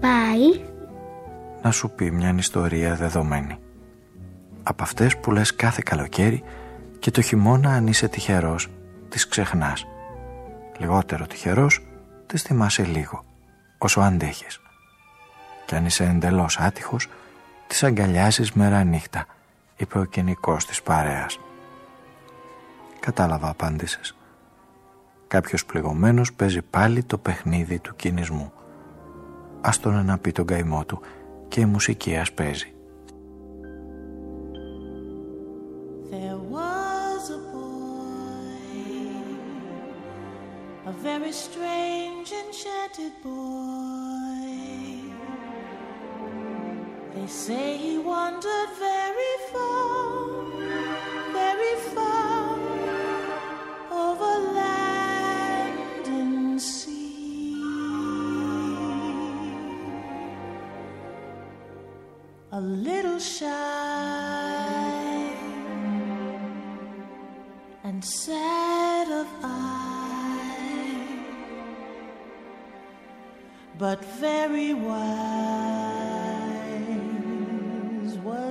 Πάει να σου πει μια ιστορία δεδομένη. Από αυτές που λες κάθε καλοκαίρι και το χειμώνα αν είσαι τυχερός τις ξεχνάς. Λιγότερο τυχερός τις θυμάσαι λίγο, όσο αντέχεις. Και αν είσαι εντελώς άτυχος, τις αγκαλιάζεις μέρα νύχτα, είπε ο κοινικός της παρέας. Κατάλαβα απάντησες. Κάποιος πληγωμένος παίζει πάλι το παιχνίδι του κινησμού. Ας τον να πει τον καημό του και η μουσική ας παίζει.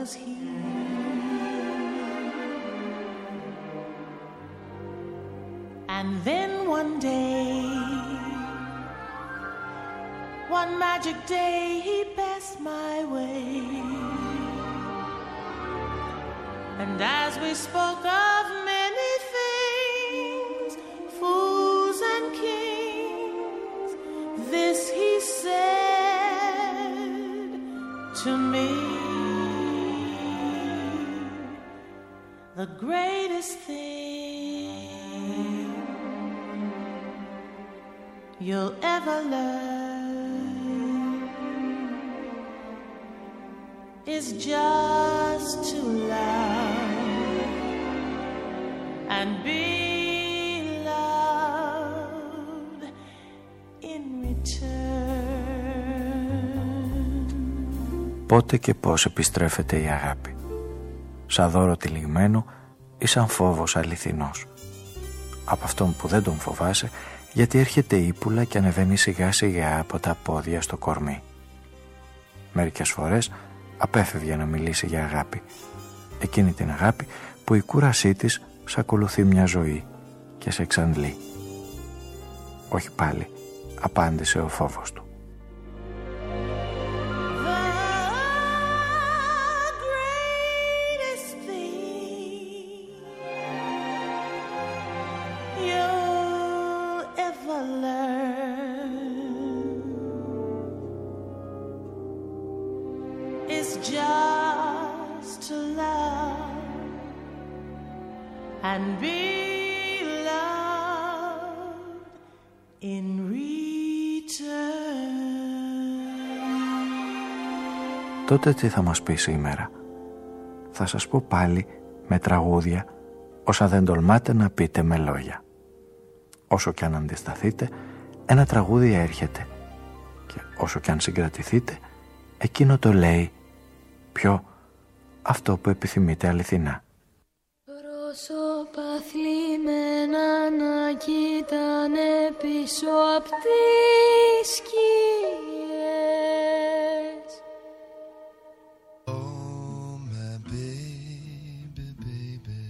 Was he. And then one day, one magic day, he passed my way. And as we spoke of greatest thing you'll ever learn is just to love and be loved in return. Πότε και πώς επιστρέφεται η αγάπη. Σαν δώρο τυλιγμένο ή σαν φόβος αληθινός. Από αυτόν που δεν τον φοβάσαι γιατί έρχεται ύπουλα και ανεβαίνει σιγά σιγά από τα πόδια στο κορμί. Μερικές φορές απέφευγε να μιλήσει για αγάπη. Εκείνη την αγάπη που η κούρασή της σ' ακολουθεί μια ζωή και σε εξαντλεί. Όχι πάλι, απάντησε ο φόβος του. And be loved in return. Τότε τι θα μας πεις σήμερα; Θα σας πω πάλι με τραγούδια όσα δεν τολμάτε να πείτε με λόγια. Όσο κι αν αντισταθείτε, ένα τραγούδι έρχεται και όσο κι αν συγκρατηθείτε, εκείνο το λέει πιο αυτό που επιθυμείτε αληθινά. να κοίτανε πίσω απ' τις σκιές. Oh, my baby, baby.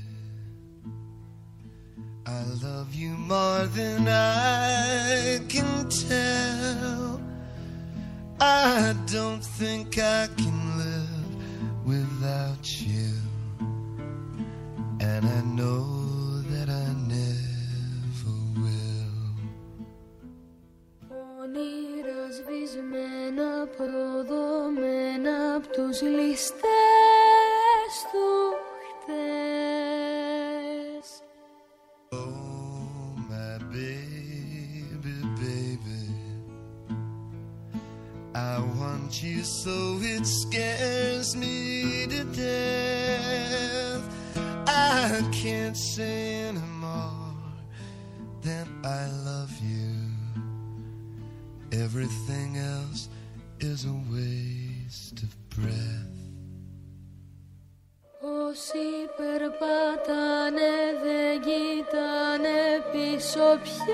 I love you more than I can tell. I don't think I can τους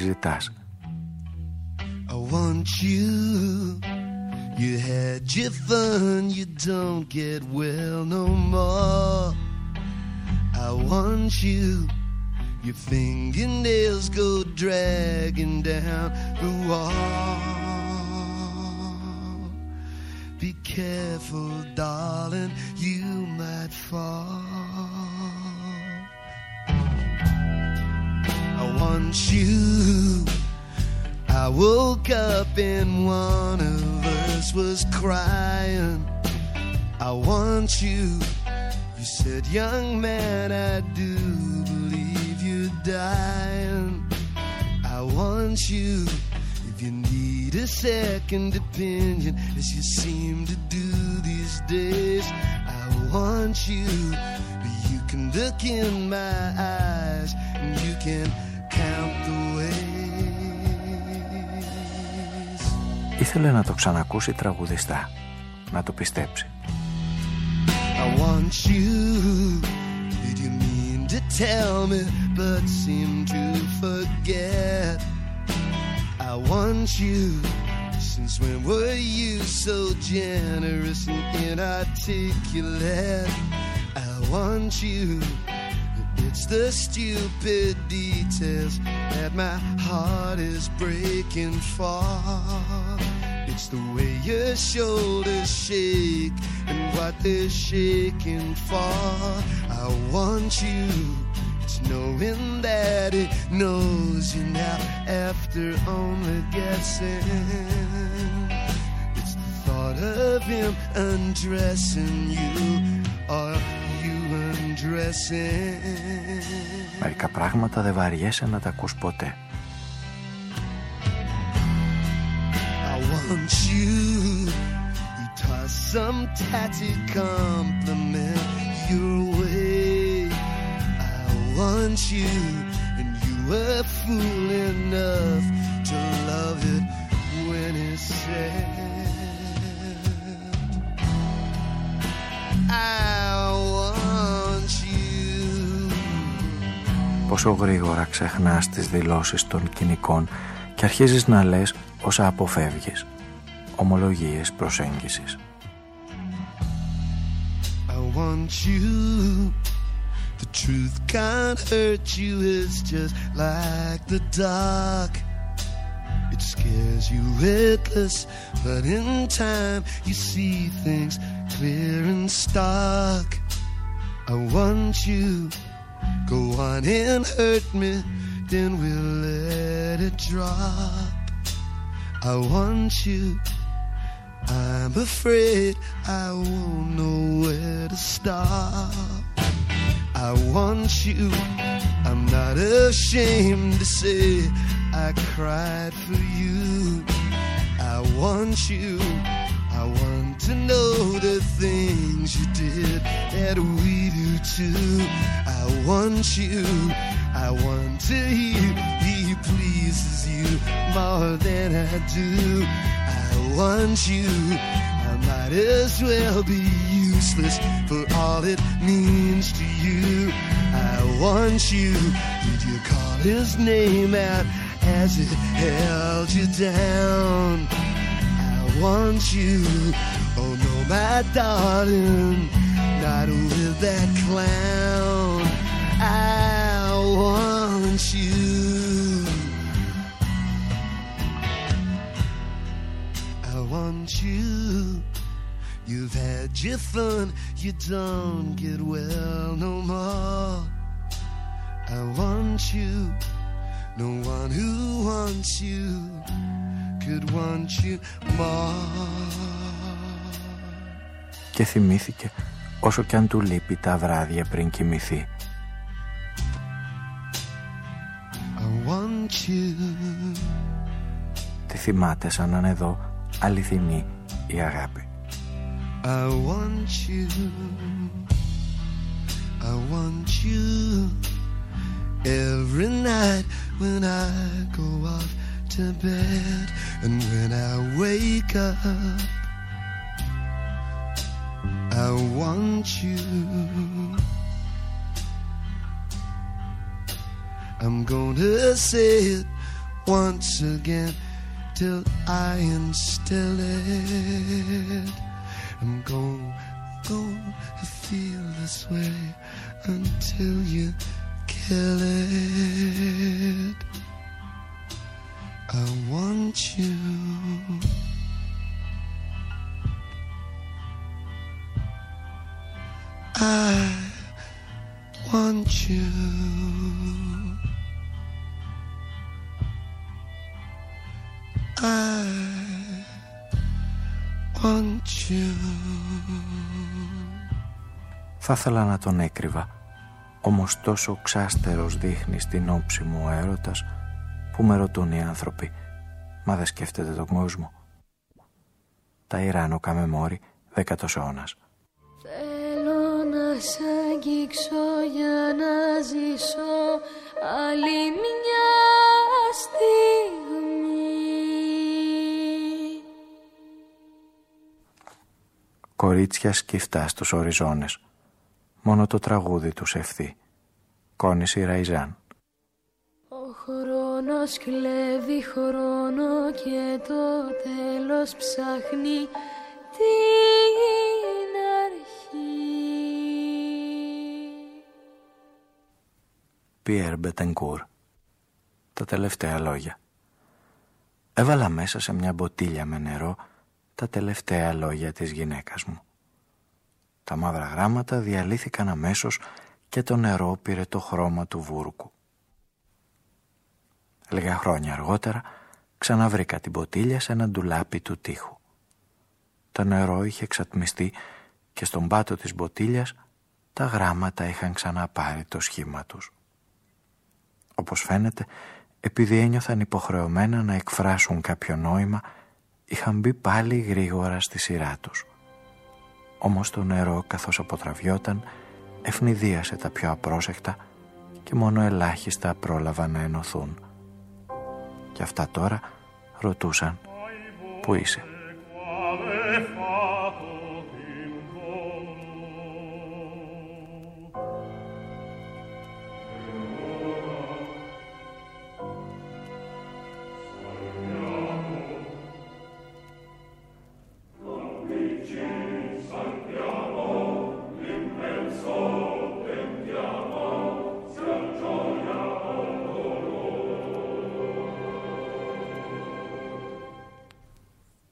ζητάς. I want you. You had your fun, you don't get well no more. I want you. Your fingernails go dragging down Want you. I woke up and one of us was crying. I want you. You said, young man, I do believe you're dying. I want you. If you need a second opinion, as you seem to do these days, I want you. You can look in my eyes and you can. Ήθελε να το ξανακούσει τραγουδιστά, να το πιστέψει. I want you. Did you mean to tell me, but seem to forget? I want you. Since when were you so generous and inarticulate? I want you. It's the stupid details that my heart is breaking for. It's the way your shoulders shake and what they're shaking for. I want you. It's knowing that it knows you now after only guessing. It's the thought of him undressing you or. Μερικά πράγματα δεν βαριέσαι να τα ακούς ποτέ. I want you. You toss some tatty compliment your way. I want you, and you were fool enough to love it when it's said. I Πόσο γρήγορα ξεχνάς τις δηλώσεις των κοινικών και αρχίζεις να λες όσα αποφεύγεις. Ομολογίες προσέγγισης. I want you. The truth can't hurt you, it's just like the dark. It scares you reckless, but in time you see things clear and stark. I want you. Go on and hurt me, then we'll let it drop. I want you. I'm afraid I won't know where to stop. I want you. I'm not ashamed to say I cried for you. I want you. I want to know the things you did that we do too. I want you. I want to hear he pleases you more than I do. I want you. I might as well be useless for all it means to you. I want you. Did you call his name out as it held you down? I want you. Oh no, my darling, not with that clown. I want you. I want you. You've had your fun, you don't get well no more. I want you. No one who wants you could want you more. Και θυμήθηκε όσο κι αν του λείπει τα βράδια πριν κοιμηθεί. I want you. Τη θυμάται σαν να είναι εδώ αληθινή η αγάπη. I want you. I want you. Every night when I go off to bed and when I wake up, I want you. I'm gonna say it once again till I instill it. I'm going to feel this way until you kill it. I want you. I want you. I want you. Θα ήθελα να τον έκρυβα, όμως τόσο ξάστερος δείχνεις στην όψη μου ο έρωτας που με ρωτούν οι άνθρωποι, μα δεν σκέφτεται τον κόσμο. Τα Ιράνο Καμεμόρι, δέκατος αιώνας. Θέλω να σ' αγγίξω για να ζήσω άλλη μια στιγμή Κορίτσια σκυφτά στους οριζόνες. Μόνο το τραγούδι τους ευθύ. Κόνηση Ραϊζάν. Ο χρόνος κλέβει χρόνο και το τέλος ψάχνει την αρχή. Πιέρ Μπετενκούρ. Τα τελευταία λόγια. Έβαλα μέσα σε μια μποτίλια με νερό τα τελευταία λόγια της γυναίκας μου. Τα μαύρα γράμματα διαλύθηκαν αμέσως και το νερό πήρε το χρώμα του βούρκου. Λίγα χρόνια αργότερα ξαναβρήκα την ποτήλια σε ένα ντουλάπι του τείχου. Το νερό είχε εξατμιστεί και στον πάτο της μποτήλιας τα γράμματα είχαν ξαναπάρει το σχήμα τους. Όπως φαίνεται, επειδή ένιωθαν υποχρεωμένα να εκφράσουν κάποιο νόημα, είχαν μπει πάλι γρήγορα στη σειρά τους. Όμως το νερό καθώς αποτραβιόταν ευνηδίασε τα πιο απρόσεκτα και μόνο ελάχιστα πρόλαβαν να ενωθούν. Και αυτά τώρα ρωτούσαν «Πού είσαι»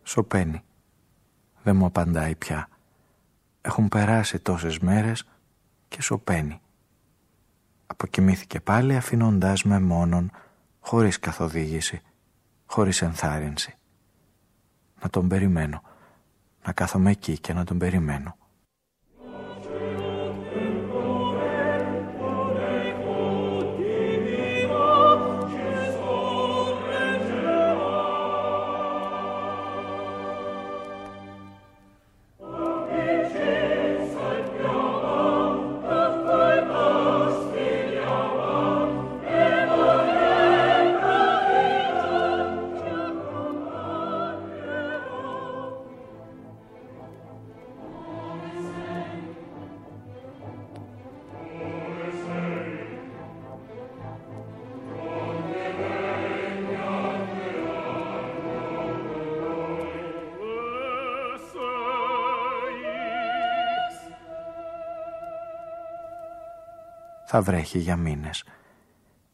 Σωπαίνει. Δεν μου απαντάει πια. Έχουν περάσει τόσες μέρες και σωπαίνει. Αποκοιμήθηκε πάλι αφήνοντάς με μόνον, χωρίς καθοδήγηση, χωρίς ενθάρρυνση. Να τον περιμένω. Να κάθομαι εκεί και να τον περιμένω. Θα βρέχει για μήνες.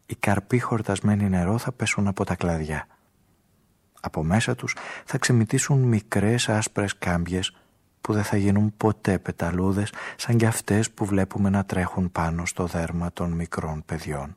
Οι καρποί χορτασμένοι νερό θα πέσουν από τα κλαδιά. Από μέσα τους θα ξεμητήσουν μικρές άσπρες κάμπιες που δεν θα γίνουν ποτέ πεταλούδες σαν κι αυτές που βλέπουμε να τρέχουν πάνω στο δέρμα των μικρών παιδιών.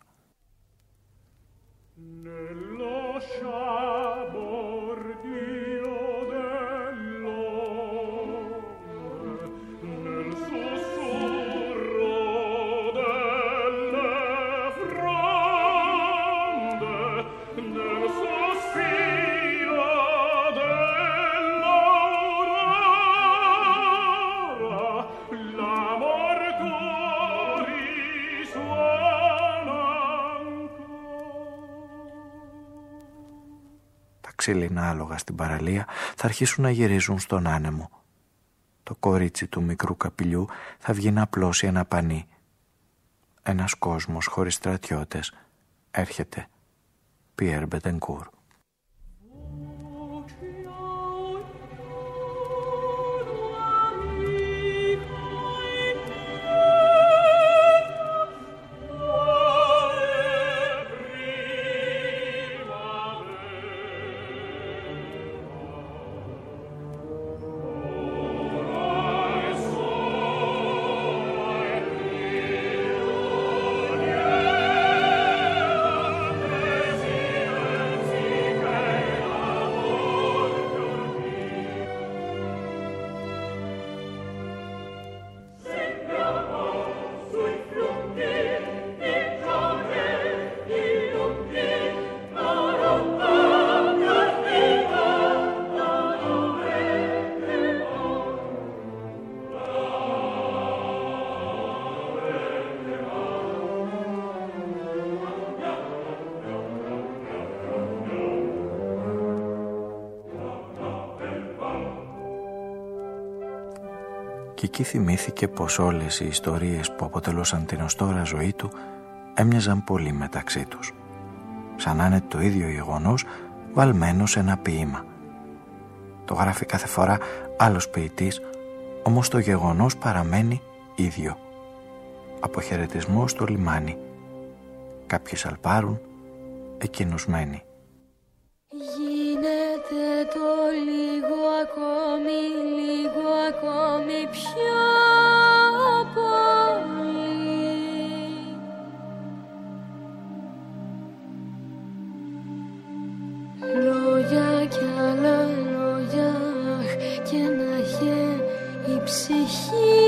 Ξύλινα άλογα στην παραλία θα αρχίσουν να γυρίζουν στον άνεμο. Το κορίτσι του μικρού καπηλιού θα βγει να απλώσει ένα πανί. Ένας κόσμος χωρίς στρατιώτες έρχεται. Πιέρ Μπετενκούρ. Εκεί θυμήθηκε πως όλες οι ιστορίες που αποτελούσαν την ως τώρα ζωή του έμοιαζαν πολύ μεταξύ τους. Σαν να είναι το ίδιο γεγονός βαλμένος σε ένα ποίημα. Το γράφει κάθε φορά άλλος ποιητής, όμως το γεγονός παραμένει ίδιο. Αποχαιρετισμός στο λιμάνι. Κάποιοι σαλπάρουν, εκείνος μένει. Γίνεται το λίγο ακόμη, λίγο ακόμη πιο πολύ. Λόγια κι άλλα λόγια και να είχε η ψυχή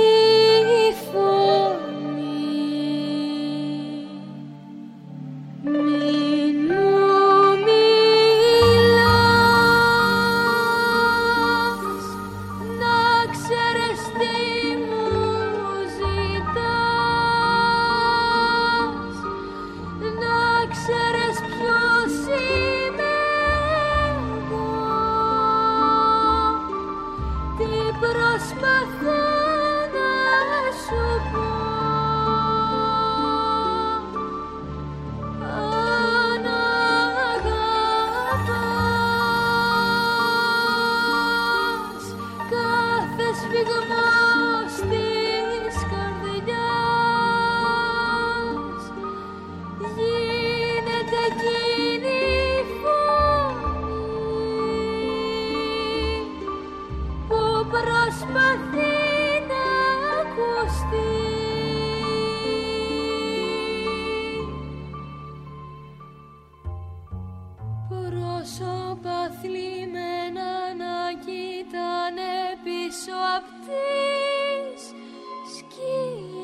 πίσω απ' τις σκιές.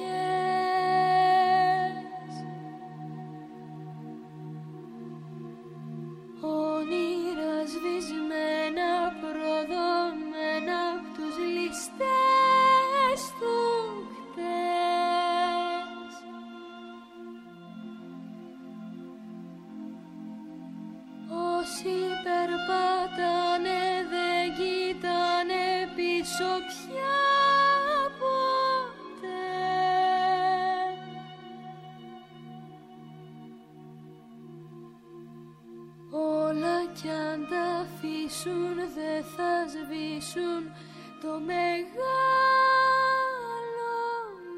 θα σβήσουν το μεγάλο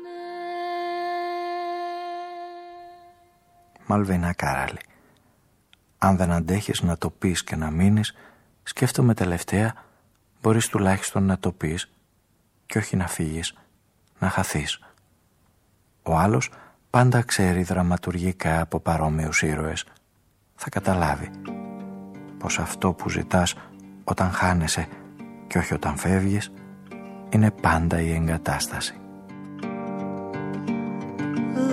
ναι. Μαλβίνα Κάραλη Αν δεν αντέχεις να το πεις και να μείνεις σκέφτομαι τελευταία μπορείς τουλάχιστον να το πεις και όχι να φύγεις, να χαθείς. Ο άλλος πάντα ξέρει δραματουργικά από παρόμοιους ήρωες. Θα καταλάβει πως αυτό που ζητάς όταν χάνεσαι και όχι όταν φεύγεις είναι πάντα η εγκατάσταση.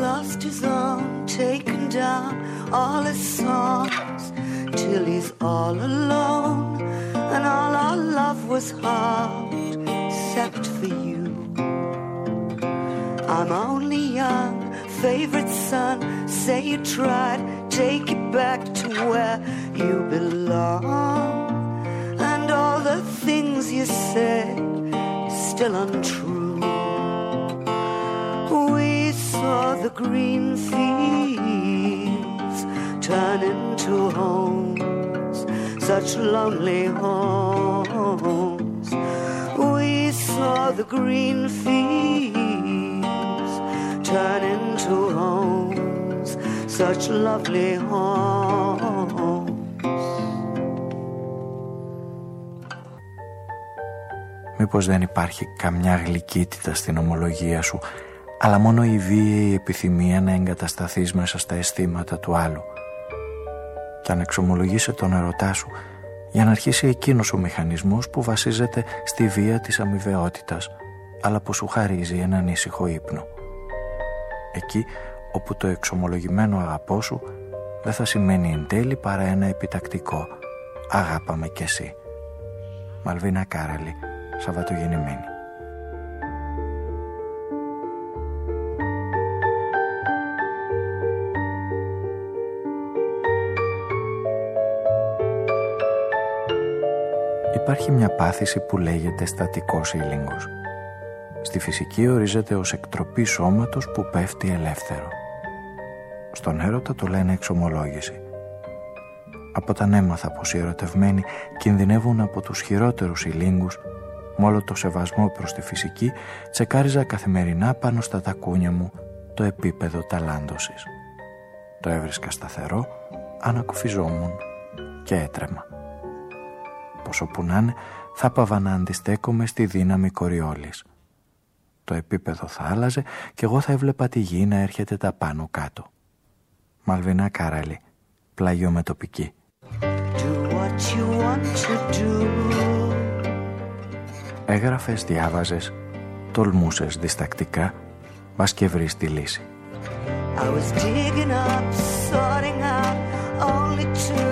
Lost his own, taken down all his songs Till he's all alone And all our love was hard except for you I'm only young, favorite son Say you tried, take it back to where you belong And all the things you said still untrue. We saw the green fields turn into homes, such lonely homes. We saw the green fields turn into homes, such lovely homes. Μήπως δεν υπάρχει καμιά γλυκύτητα στην ομολογία σου, αλλά μόνο η βίαιη επιθυμία να εγκατασταθείς μέσα στα αισθήματα του άλλου. Και αν εξομολογήσει τον ερωτά σου, για να αρχίσει εκείνος ο μηχανισμός που βασίζεται στη βία της αμοιβαιότητας, αλλά που σου χαρίζει έναν ήσυχο ύπνο. Εκεί όπου το εξομολογημένο αγαπώ σου δεν θα σημαίνει εν τέλει παρά ένα επιτακτικό «Αγάπαμε κι εσύ». Μαλβίνα Κάραλη Σαββατογεννημένη. Υπάρχει μια πάθηση που λέγεται στατικός ήλιγκος. Στη φυσική ορίζεται ως εκτροπή σώματος που πέφτει ελεύθερο. Στον έρωτα το λένε εξομολόγηση. Από όταν έμαθα πως οι ερωτευμένοι κινδυνεύουν από τους χειρότερους ήλιγκους με όλο το σεβασμό προς τη φυσική, τσεκάριζα καθημερινά πάνω στα τακούνια μου το επίπεδο ταλάντωσης. Το έβρισκα σταθερό, ανακουφιζόμουν και έτρεμα. Πόσο που να είναι, θα πάβα να αντιστέκομαι στη δύναμη κοριόλης. Το επίπεδο θα άλλαζε και εγώ θα έβλεπα τη γη να έρχεται τα πάνω κάτω. Μαλβινά Κάραλη, πλαγιομετωπική. Do what you want to do. Έγραφες, διάβαζες, τολμούσες διστακτικά, μπας και βρεις τη λύση. I was digging up, sorting out, only to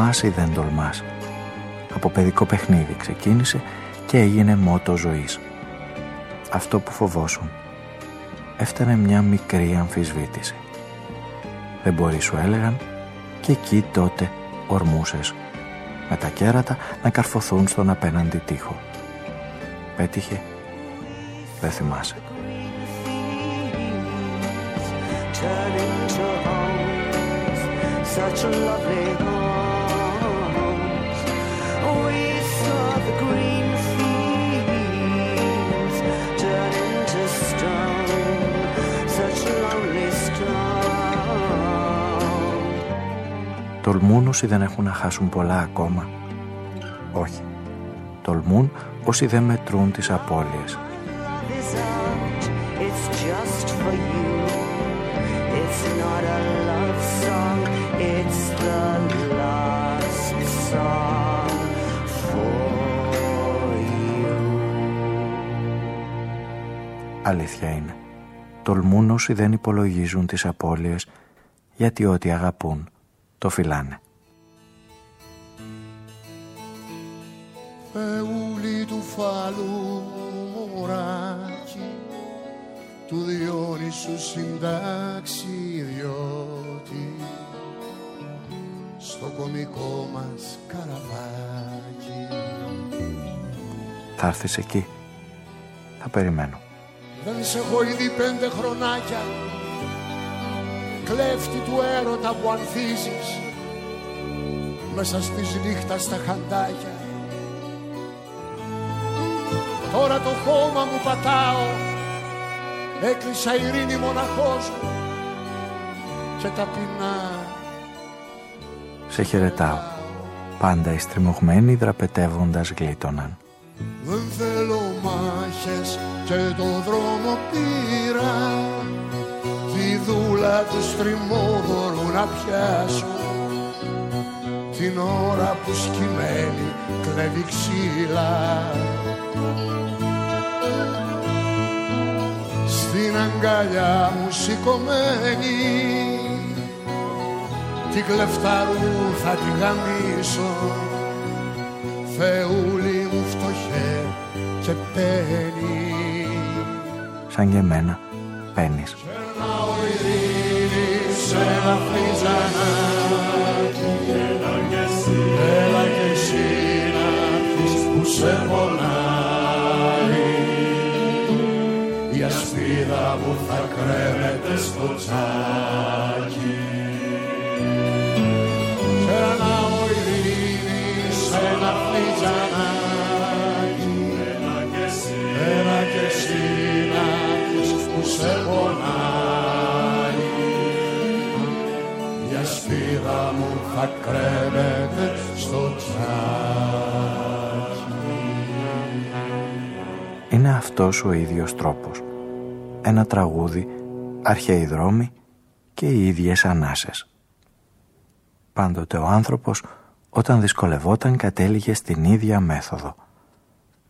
Τολμάς ή δεν τολμάς. Από παιδικό παιχνίδι ξεκίνησε και έγινε μότο ζωής. Αυτό που φοβόσουν. Έφτανε μια μικρή αμφισβήτηση. Δεν μπορεί σου έλεγαν και εκεί τότε ορμούσες με τα κέρατα να καρφωθούν στον απέναντι τοίχο. Πέτυχε. Δεν θυμάσαι. such lovely homes. Τολμούν όσοι δεν έχουν να χάσουν πολλά ακόμα. Όχι. Τολμούν όσοι δεν μετρούν τις απώλειες. It's just for you. It's not a love song. It's the last song for you. Αλήθεια είναι. τολμούν όσοι δεν υπολογίζουν τις απώλειες γιατί ό,τι αγαπούν το φυλάνε. Θεούλη του φάλου μωράκι του Διόνυσου συνταξιδιώτη στο κομικό μας καραβάκι Θα έρθεις εκεί. Θα περιμένω. Δεν σε έχω ήδη πέντε χρονάκια κλέφτη του έρωτα που ανθίζεις μέσα στις νύχτας στα χαντάκια Τώρα το χώμα μου πατάω Έκλεισα ειρήνη μοναχός μου Και ταπεινά Σε χαιρετάω. Πάντα οι στριμωγμένοι δραπετεύοντας γλίτωναν. Δεν θέλω μάχες και το δρόμο πήρα Τη δούλα τους στριμώδωρου να πιάσω Την ώρα που σκυμμένη κλέβει ξύλα. Στην αγκαλιά μου σηκωμένη Την κλεφταρού θα τη γαμίσω. Θεούλη μου φτωχέ και παίρνει Σαν και εμένα παίρνεις. Περνάω ειρήνη σε ένα φλιτζανάκι Έλα και εσύ να πεις που σε πονάει. Η ασπίδα μου θα κρέμεται στο τσάκι θα κρέμεται στο τσάκι Είναι αυτός ο ίδιος τρόπος. Ένα τραγούδι, αρχαίοι δρόμοι και οι ίδιες ανάσες. Πάντοτε ο άνθρωπος όταν δυσκολευόταν κατέληγε στην ίδια μέθοδο.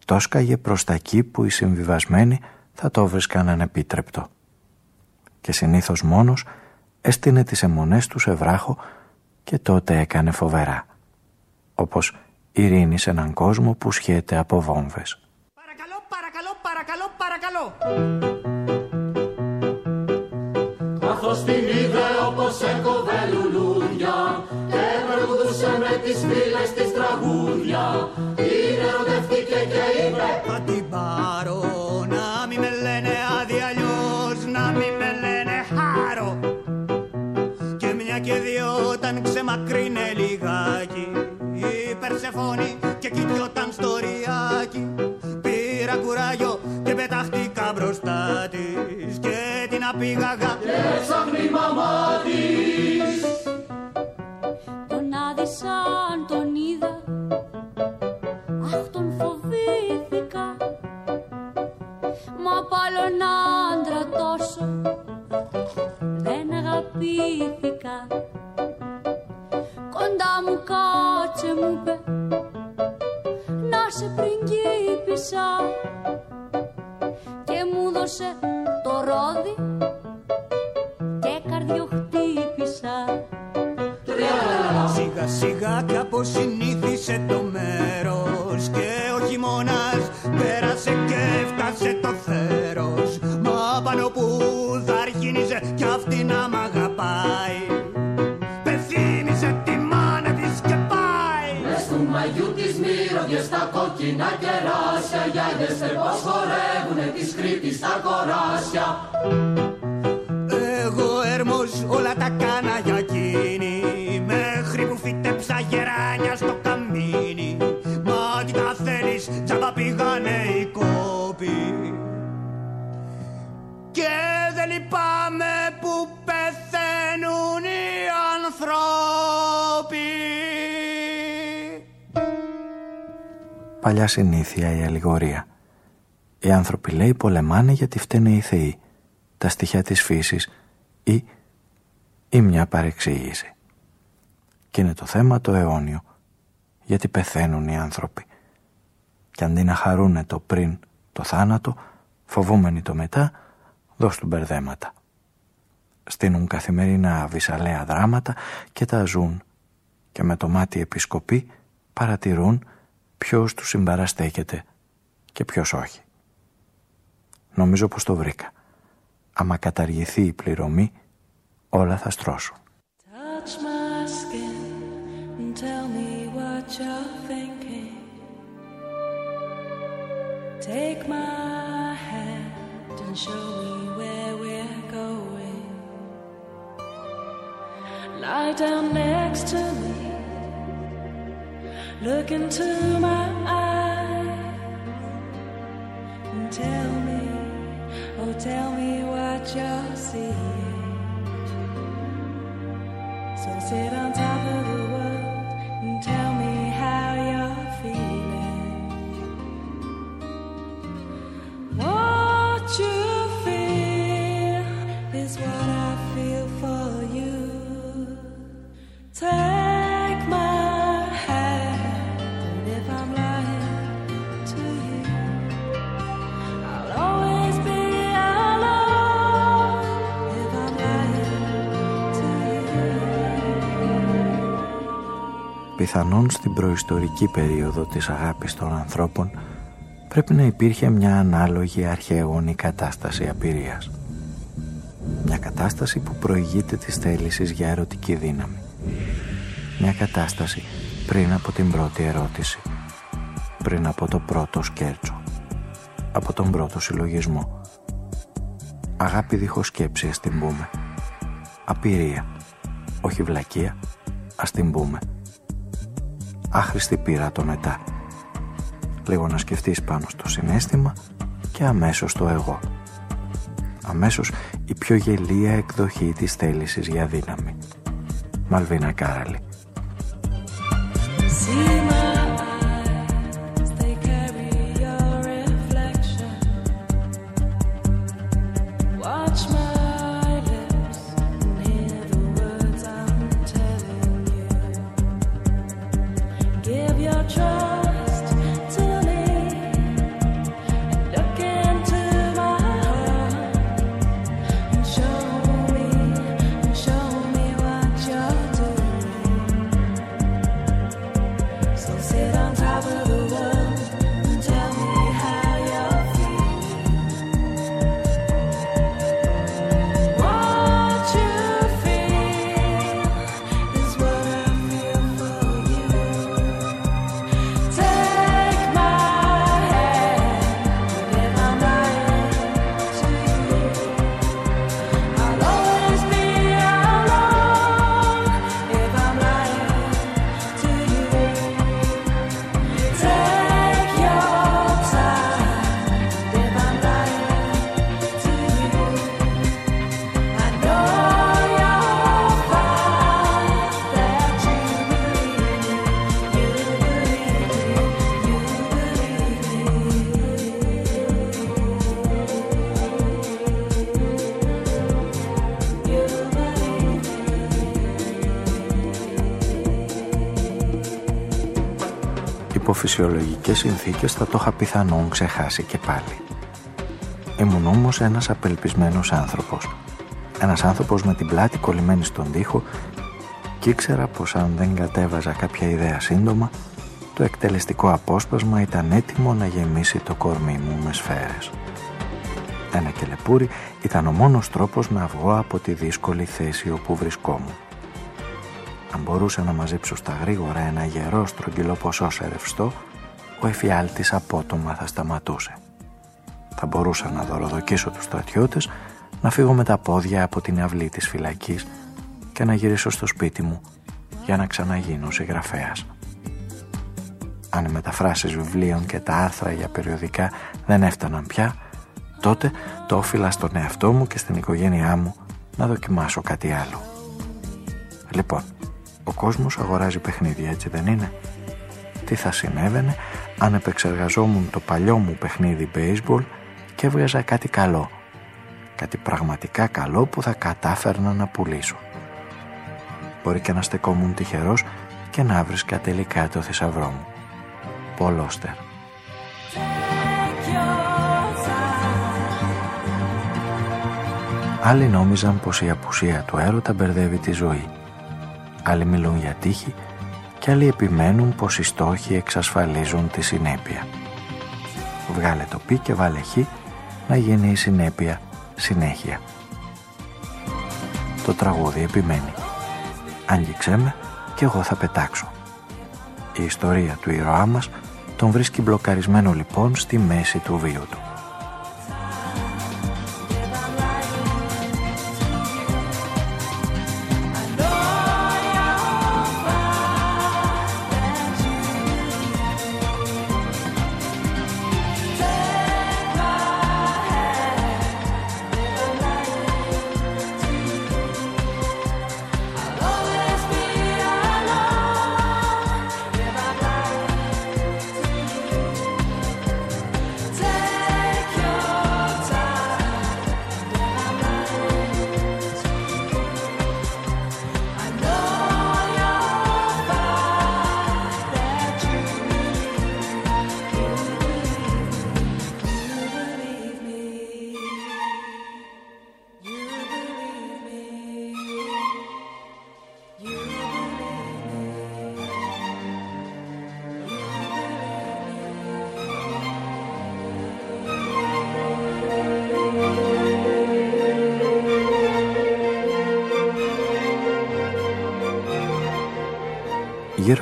Το έσκαγε προς τα εκεί που οι συμβιβασμένοι θα το βρίσκαν ανεπίτρεπτο. Και συνήθως μόνος έστεινε τις αιμονές του σε βράχο και τότε έκανε φοβερά. Όπως ειρήνης σε έναν κόσμο που σχέται από βόμβες. Παρακαλώ, παρακαλώ, παρακαλώ, παρακαλώ. Καθώς την είδε όπως έκοβε λουλούδια και τραγουδούσε με τις φίλες της τραγούδια κουράγιο και πετάχτηκα μπροστά της και την απήγαγα. Έψαχνη η μαμά της Τον άδεισαν, τον είδα κεράσια Για είδεστε πως χορεύουνε της Κρήτης τα κοράσια. Εγώ έρμος όλα τα κάνα για εκείνη Μέχρι που φύτεψα γεράνια στο καμίνι. Μα τι τα θέλεις τζάμπα πήγανε οι κόποι. Και δεν λυπάμαι που πεθαίνουν οι άνθρωποι. Παλιά συνήθεια η αλληγορία. Οι άνθρωποι λέει πολεμάνε γιατί φταίνε οι θεοί, τα στοιχεία της φύσης ή, ή μια παρεξήγηση. Και είναι το θέμα το αιώνιο, γιατί πεθαίνουν οι άνθρωποι. Και αντί να χαρούνε το πριν, το θάνατο, φοβούμενοι το μετά, δώσ' του μπερδέματα. Στείνουν καθημερινά βυσαλαία δράματα και τα ζουν και με το μάτι επισκοπή παρατηρούν ποιος τους συμπαραστέκεται και ποιος όχι. Νομίζω πως το βρήκα. Άμα καταργηθεί η πληρωμή, όλα θα στρώσουν. Touch my skin and tell me what you're thinking. Take my hand and show me where we're going. Lie down next to me. Look into my eyes and tell me, oh, tell me what you're seeing. So sit on top of the Πιθανόν στην προϊστορική περίοδο της αγάπης των ανθρώπων πρέπει να υπήρχε μια ανάλογη αρχαίγονη κατάσταση απειρίας. Μια κατάσταση που προηγείται της θέλησης για ερωτική δύναμη. Μια κατάσταση πριν από την πρώτη ερώτηση. Πριν από το πρώτο σκέρτσο. Από τον πρώτο συλλογισμό. Αγάπη δίχως σκέψη ας την πούμε. Απειρία. Όχι βλακεία. Ας την πούμε. Άχρηστη πείρα το μετά. Λίγο να σκεφτείς πάνω στο συνέστημα και αμέσως το εγώ. Αμέσως η πιο γελία εκδοχή της θέλησης για δύναμη. Μαλβίνα Κάραλη. Φυσιολογικές συνθήκες θα το είχα πιθανόν ξεχάσει και πάλι. Ήμουν όμως ένας απελπισμένος άνθρωπος. Ένας άνθρωπος με την πλάτη κολλημένη στον τοίχο και ήξερα πως αν δεν κατέβαζα κάποια ιδέα σύντομα, το εκτελεστικό απόσπασμα ήταν έτοιμο να γεμίσει το κορμί μου με σφαίρες. Ένα κελεπούρι ήταν ο μόνος τρόπος να βγω από τη δύσκολη θέση όπου βρισκόμουν. Αν μπορούσε να μαζέψω στα γρήγορα ένα γερό στρογγυλό ποσό σε ρευστό, ο εφιάλτης απότομα θα σταματούσε. Θα μπορούσα να δωροδοκίσω τους στρατιώτες, να φύγω με τα πόδια από την αυλή της φυλακής και να γυρίσω στο σπίτι μου για να ξαναγίνω συγγραφέας. Αν οι μεταφράσεις βιβλίων και τα άρθρα για περιοδικά δεν έφταναν πια, τότε το όφυλα στον εαυτό μου και στην οικογένειά μου να δοκιμάσω κάτι άλλο. Λοιπόν, ο κόσμος αγοράζει παιχνίδια, έτσι δεν είναι; Τι θα συνέβαινε αν επεξεργαζόμουν το παλιό μου παιχνίδι baseball και έβγαζα κάτι καλό. Κάτι πραγματικά καλό που θα κατάφερνα να πουλήσω. Μπορεί και να στεκόμουν τυχερός και να βρίσκα τελικά το θησαυρό μου. Πολόστερ. Άλλοι νόμιζαν πως η απουσία του έρωτα μπερδεύει τη ζωή. Άλλοι μιλούν για τύχη και άλλοι επιμένουν πως οι στόχοι εξασφαλίζουν τη συνέπεια. Βγάλε το πι και βάλε χ να γίνει η συνέπεια συνέχεια. Το τραγούδι επιμένει. Άγγιξέ με και εγώ θα πετάξω. Η ιστορία του ήρωά μας τον βρίσκει μπλοκαρισμένο λοιπόν στη μέση του βίου του.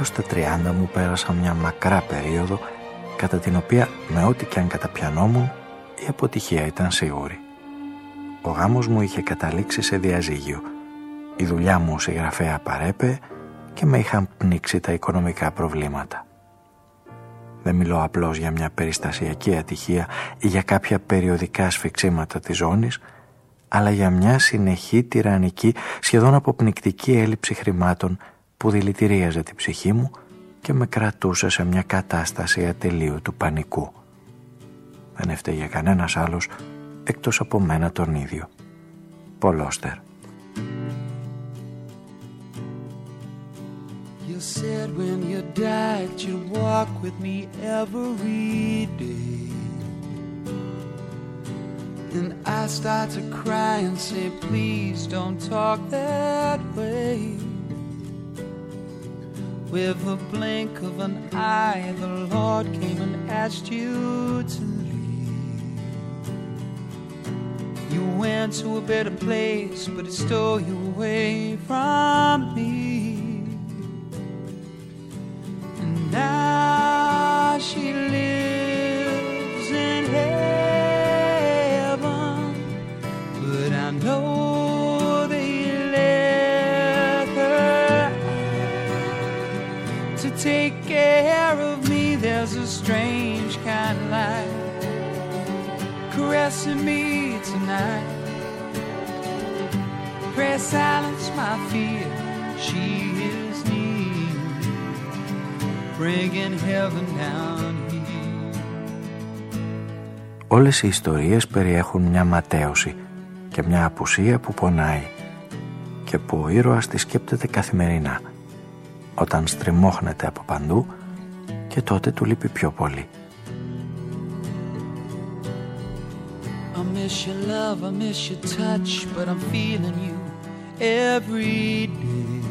Γύρω στα 30 μου πέρασα μια μακρά περίοδο κατά την οποία με ό,τι και αν καταπιανόμουν η αποτυχία ήταν σίγουρη. Ο γάμος μου είχε καταλήξει σε διαζύγιο. Η δουλειά μου συγγραφέα παρέπε και με είχαν πνίξει τα οικονομικά προβλήματα. Δεν μιλώ απλώς για μια περιστασιακή ατυχία ή για κάποια περιοδικά σφιξίματα της ζώνης, αλλά για μια συνεχή τυραννική, σχεδόν αποπνικτική έλλειψη χρημάτων που δηλητηρίαζε την ψυχή μου και με κρατούσε σε μια κατάσταση ατελείου του πανικού. Δεν έφταιγε κανένας άλλος εκτός από μένα τον ίδιο. Πολόστερ. You said when you died you'd walk with me every day And I start to cry and say please don't talk that way With a blink of an eye, the Lord came and asked you to leave. You went to a better place, but it stole you away from me. And now caressing me tonight. Pray silence my fear. She is near, bringing heaven down here. Όλες οι ιστορίες περιέχουν μια ματέωση και μια απουσία που πονάει και που ο ήρωας τη σκέπτεται καθημερινά – όταν στριμώχνεται από παντού και τότε του λείπει πιο πολύ. Miss your love, I miss your touch, but I'm feeling you every day.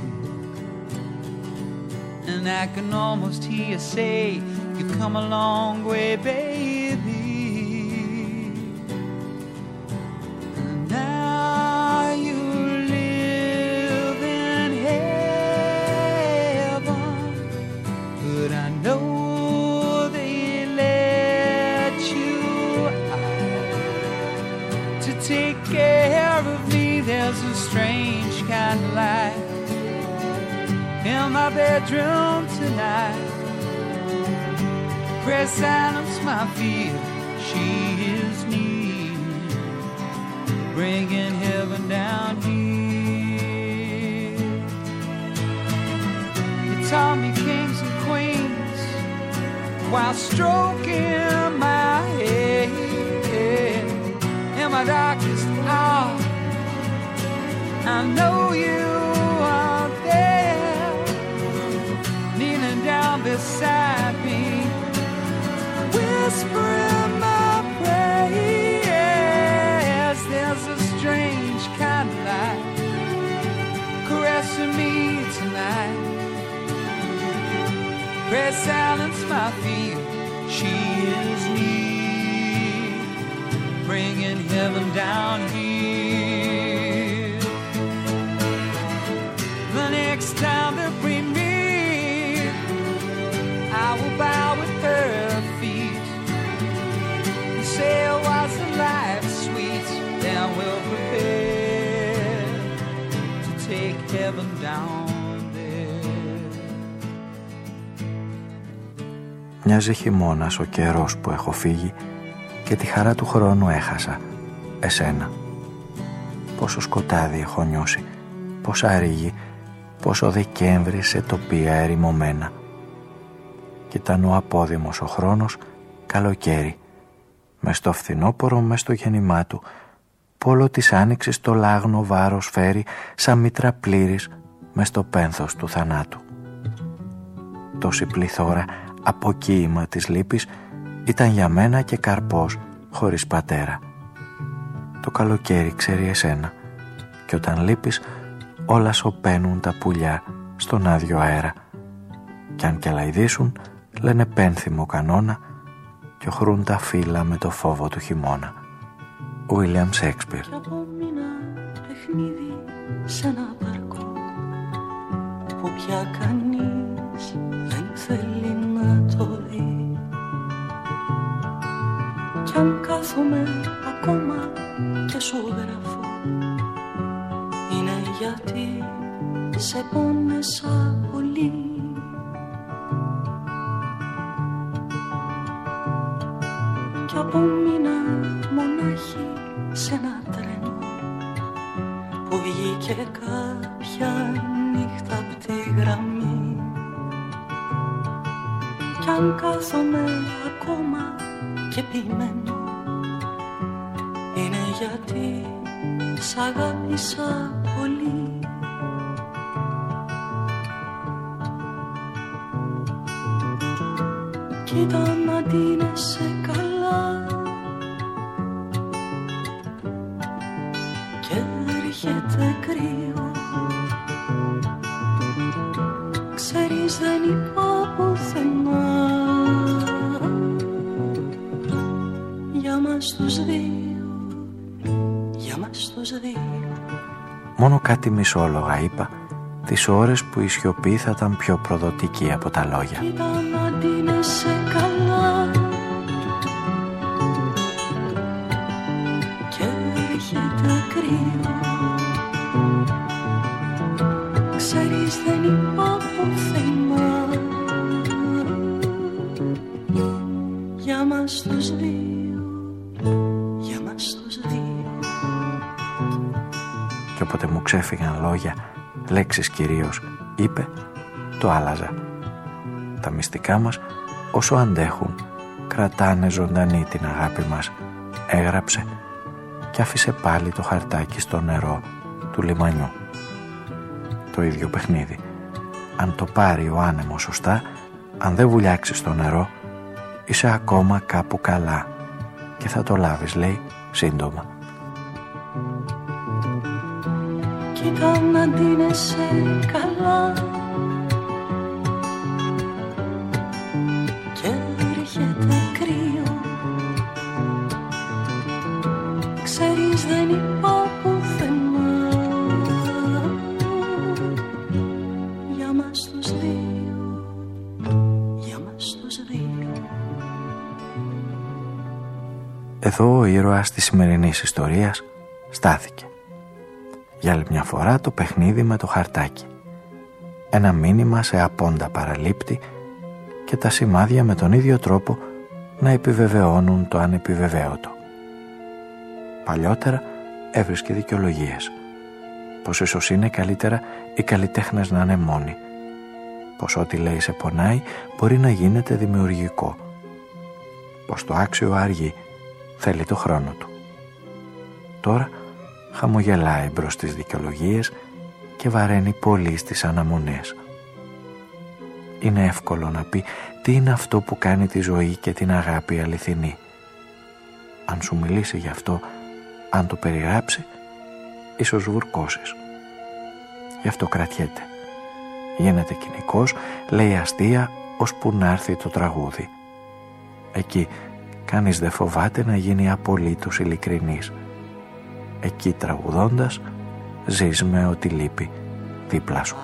And I can almost hear you say, you've come a long way, baby. My bedroom tonight. Silence my fear, she is near, bringing heaven down here. You taught me kings and queens while stroking my head in my darkest hour. I know you silence my fear. She is near, bringing heaven down here. Μοιάζει χειμώνας ο καιρός που έχω φύγει και τη χαρά του χρόνου έχασα, εσένα. Πόσο σκοτάδι έχω νιώσει, πόσα ρίγη, πόσο Δεκέμβρη σε τοπία ερημωμένα. Κι ήταν ο απόδημος ο χρόνος, καλοκαίρι, μες στο φθινόπορο, μες στο γέννημά του, πόλο της άνοιξης το λάγνο βάρος φέρει σαν μήτρα πλήρης μες στο πένθος του θανάτου. Τόση πληθώρα αποκοίημα της λύπης ήταν για μένα και καρπός χωρίς πατέρα. Το καλοκαίρι ξέρει εσένα και όταν λείπεις όλα σωπαίνουν τα πουλιά στον άδειο αέρα κι αν και λαϊδίσουν λένε πένθυμο κανόνα και οχρούν τα φύλλα με το φόβο του χειμώνα. William Shakespeare Κι απόμεινα παιχνίδι σε ένα παρκό που πια κανείς δεν θέλει να το δει κι αν κάθομαι ακόμα και σου γράφω είναι γιατί σε πόνεσα πολύ. Κι απόμεινα μονάχη σε ένα τρένο που βγήκε κάποια νύχτα απ' τη γραμμή κι αν κάθομαι ακόμα και ποιμένω είναι γιατί σ' αγάπησα πολύ. Κοίτα να ντύνεσαι μας τους δύο, για μας τους δύο. Μόνο κάτι μισόλογα είπα. Τις ώρες που η σιωπή θα ήταν πιο προδοτική από τα λόγια. Κοίτα να ντύνεσαι καλά. Και έρχεται κρύο ξέφυγαν λόγια, λέξεις κυρίως, είπε, το άλλαζα. Τα μυστικά μας, όσο αντέχουν, κρατάνε ζωντανή την αγάπη μας, έγραψε και άφησε πάλι το χαρτάκι στο νερό του λιμανιού. Το ίδιο παιχνίδι. Αν το πάρει ο άνεμος σωστά, αν δεν βουλιάξεις στο νερό, είσαι ακόμα κάπου καλά και θα το λάβεις, λέει, σύντομα. Κοίτα να ντύνεσαι καλά. Και έρχεται κρύο. Ξέρεις δεν είπα πουθενά Για μας τους δύο. Για μας τους δύο. Εδώ ο ήρωας της σημερινής ιστορίας στάθηκε. Για άλλη μια φορά το παιχνίδι με το χαρτάκι. Ένα μήνυμα σε απόντα παραλήπτη και τα σημάδια με τον ίδιο τρόπο να επιβεβαιώνουν το ανεπιβεβαίωτο. Παλιότερα έβρισκε δικαιολογίες. Πως ίσως είναι καλύτερα οι καλλιτέχνες να είναι μόνοι. Πως ό,τι λέει σε πονάει μπορεί να γίνεται δημιουργικό. Πως το άξιο άργη θέλει το χρόνο του. Τώρα χαμογελάει μπρος στις δικαιολογίες και βαραίνει πολύ στις αναμονές. Είναι εύκολο να πει τι είναι αυτό που κάνει τη ζωή και την αγάπη αληθινή; Αν σου μιλήσει γι' αυτό, αν το περιγράψει, ίσως βουρκώσεις. Γι' αυτό κρατιέται. Γίνεται κοινικός, λέει αστεία, ώσπου να έρθει το τραγούδι. Εκεί κανείς δεν φοβάται να γίνει απολύτως ειλικρινής. Εκεί τραγουδώντας ζεις με ό,τι λείπει δίπλα σου.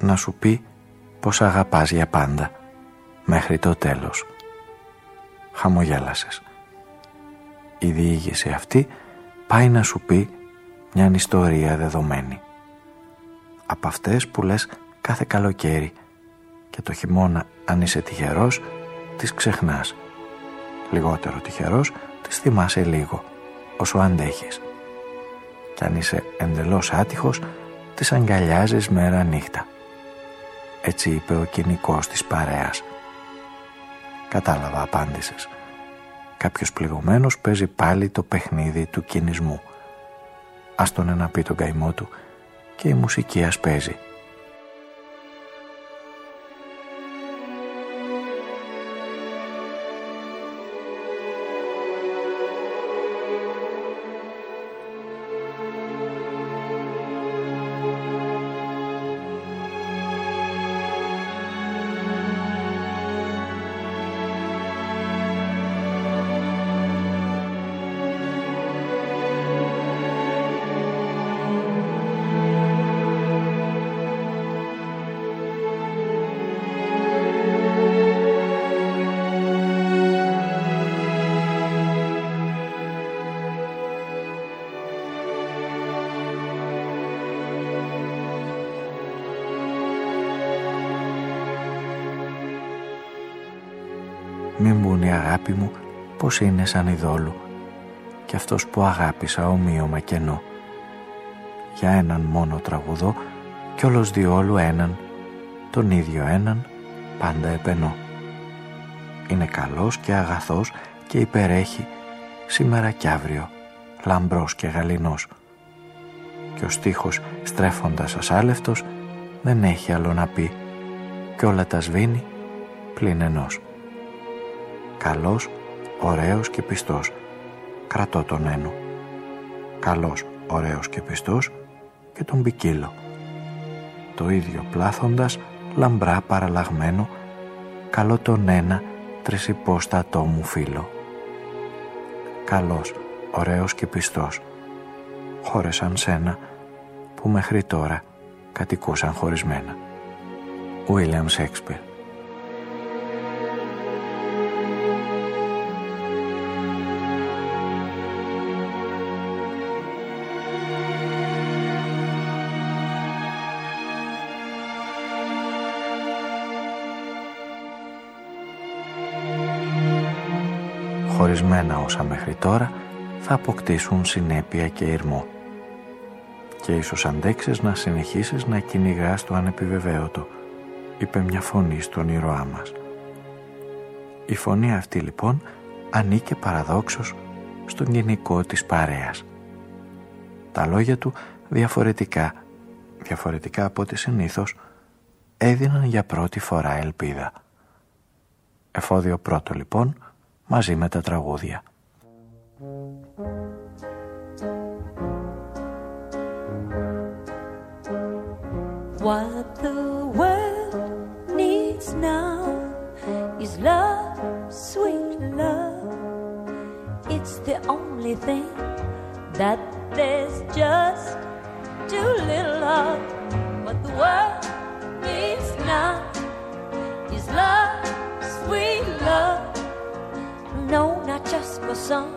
Να σου πει πως αγαπάς για πάντα, μέχρι το τέλος. Χαμογέλασες. Η διήγηση αυτή πάει να σου πει μια ιστορία δεδομένη. Από αυτές που λες κάθε καλοκαίρι και το χειμώνα αν είσαι τυχερός τις ξεχνάς. Λιγότερο τυχερός τις θυμάσαι λίγο, όσο αντέχεις κι αν είσαι εντελώς άτυχος, τις αγκαλιάζεις μέρα νύχτα. Έτσι είπε ο κοινικός της παρέας. Κατάλαβα, απάντησες. Κάποιος πληγωμένος παίζει πάλι το παιχνίδι του κινησμού. Ας τον να πει τον καημό του και η μουσική ας παίζει. Πως είναι σαν ειδόλου και αυτός που αγάπησα ομοίωμα κενό. Για έναν μόνο τραγουδό κι όλος διόλου έναν, τον ίδιο έναν πάντα επενώ. Είναι καλός και αγαθός και υπερέχει σήμερα κι αύριο, λαμπρός και γαλινός. Και ο στίχος στρέφοντας ασάλευτος δεν έχει άλλο να πει και όλα τα σβήνει πλην ενός. Καλός, ωραίος και πιστός, κρατώ τον ένο. Καλός, ωραίος και πιστός και τον ποικίλο. Το ίδιο πλάθοντας, λαμπρά παραλλαγμένο, καλό τον ένα τρισυπόστατό μου φίλο. Καλός, ωραίος και πιστός, χώρεσαν σένα που μέχρι τώρα κατοικούσαν χωρισμένα. William Shakespeare χωρισμένα όσα μέχρι τώρα θα αποκτήσουν συνέπεια και ήρμο. Και ίσως αντέξεις να συνεχίσεις να κυνηγάς το ανεπιβεβαίωτο, είπε μια φωνή στον ήρωά μας. Η φωνή αυτή λοιπόν ανήκε παραδόξως στον γενικό της παρέας. Τα λόγια του διαφορετικά, διαφορετικά από ό,τι συνήθως, έδιναν για πρώτη φορά ελπίδα. Εφόδιο πρώτο λοιπόν, μαζί με τα τραγούδια. What the world needs now is love, sweet love. It's the only thing that there's just too little of. What the world needs now is love, sweet love. No, not just for some,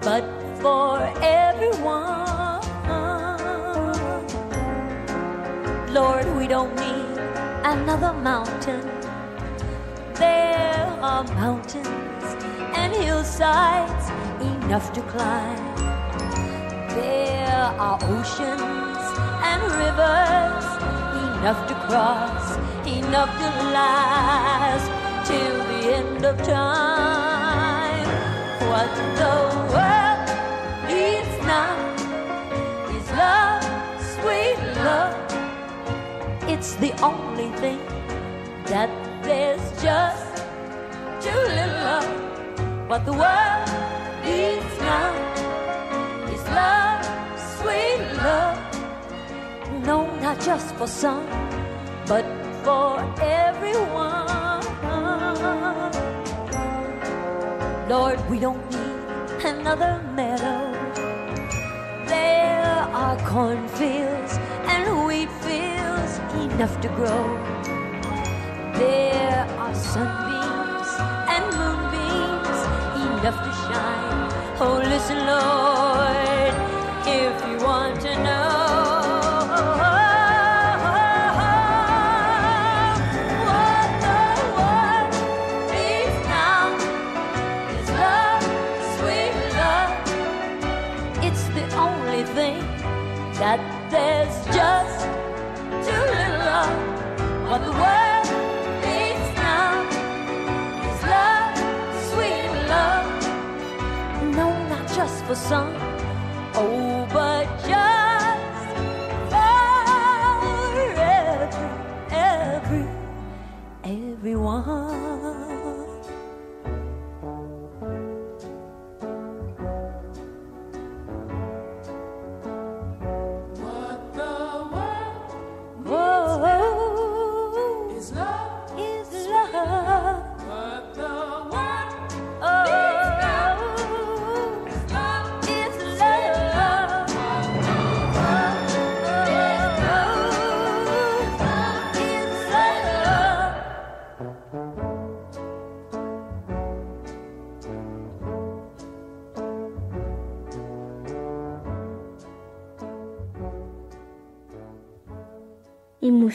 but for everyone. Lord, we don't need another mountain. There are mountains and hillsides enough to climb. There are oceans and rivers enough to cross, enough to last till the end of time. What the world needs now is love, sweet love. It's the only thing that there's just too little of. What the world needs now is love, sweet love. No, not just for some, but for everyone. Lord, we don't need another meadow. There are cornfields and wheat fields enough to grow. There are sunbeams and moonbeams enough to shine. Oh, listen, Lord, that there's just too little of. What the world needs now is love, sweet love. No, not just for some, oh, but just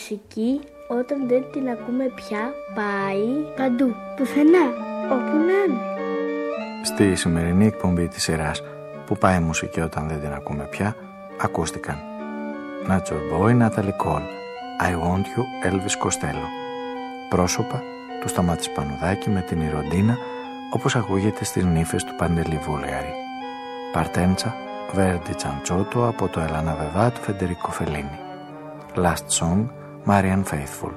μουσική όταν δεν την ακούμε πια πάει παντού, πουθενά, όπου να είναι. Στη σημερινή εκπομπή της σειράς που πάει η μουσική όταν δεν την ακούμε πια, ακούστηκαν Nature Boy, Natalie Cole, I Want You, Elvis Costello. Πρόσωπα του Σταμάτης Πανουδάκη με την Ιροντίνα όπως ακούγεται στις νύφες του Παντελή Βούλγαρη. Παρτέντσα, Βέρντι Τσαντσότο από το Ελάνα Βεβά του Φεντερίκο Φελίνη. Last Song, Marian Faithful.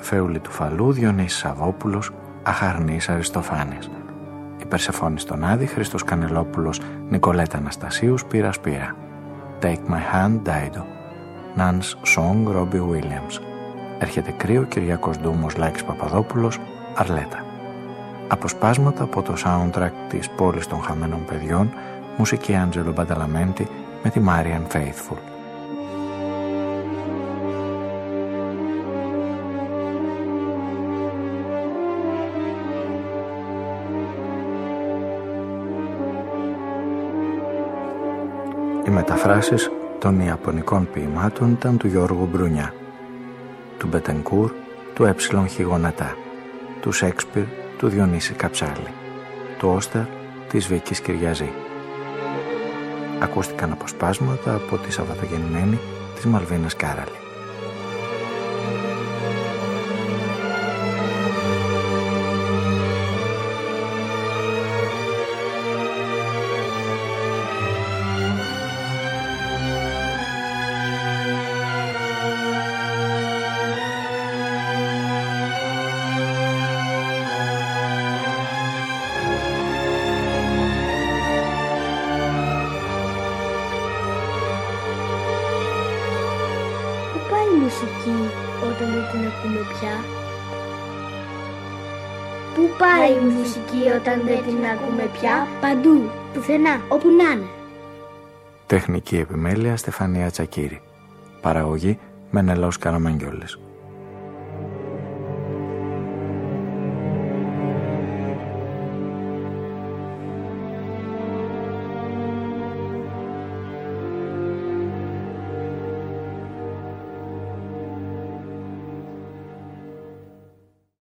Φέουλη του Φαλού, Διονύσης Σαββόπουλος, Αχαρνής Αριστοφάνης. Η Περσεφόνη στον Άδη, Χριστός Κανελόπουλος, Νικολέτα Αναστασίους, Σπύρα Σπύρα. Take My Hand, Dido. Nance Song, Robbie Williams. Έρχεται κρύο, Κυριακός Δούμος, Λάκης Παπαδόπουλος, Αρλέτα. Αποσπάσματα από το soundtrack της πόλης των χαμένων παιδιών, μουσική Άντζελο Μπανταλαμέντη με τη Marian Faithful. Μεταφράσεις των Ιαπωνικών ποιημάτων ήταν του Γιώργου Μπρουνιά, του Μπετενκούρ, του Έψιλον Χιγονατά, του Σέξπιρ, του Διονύση Καψάλη, του Όστερ, της Βίκης Κυριαζή. Ακούστηκαν αποσπάσματα από τη Σαββατογεννημένη της Μαλβίνας Κάραλη. Όταν δεν την ακούμε πια. Παντού, πουθενά, όπου να είναι. Τεχνική επιμέλεια Στεφανία Τσακύρη. Παραγωγή Μενελός Καραμαγγιόλης.